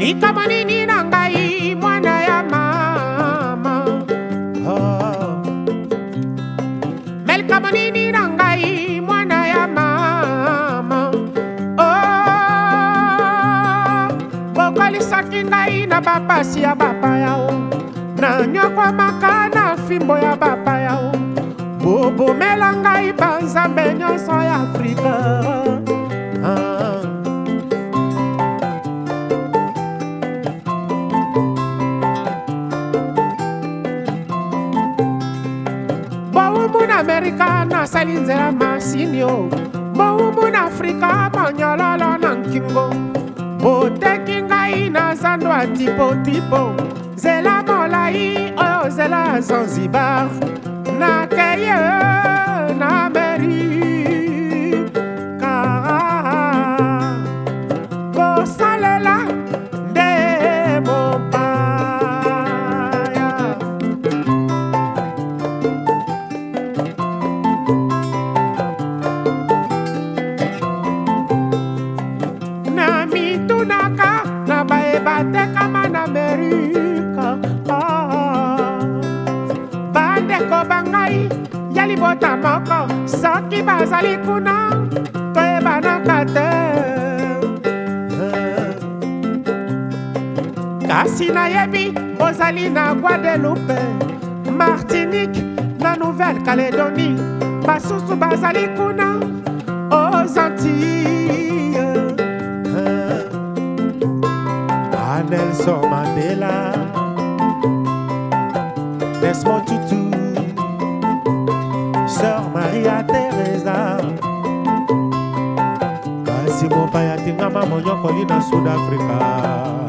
likama nini na ngai mwana ya mama oh. melikama nini na ngai mwana ya mama oh. bokolisaki ngai na bapasi ya bapayao na nyokwamaka na fimbo ya bapayao bobomela ngai banzambe nyonso ya afrika amerika nasali nzela masini o mowumbu na afrika monyololo na nkingo boteki ngai na zando ya tipotipo nzela molai oyo zela ya zanzibar nakeye batekama na amerika bandeko bangai ya libota moko soki bazali kuna toyebanaka te kasi nayebi ozali na guadeloupe martinique na nouvelle calédonie basusu bazali kuna aux antilles Nelson Mandela, Desmond Tutu, Sœur Maria Teresa, Kasimo Payatingama Monyokoli na Sud-Africa.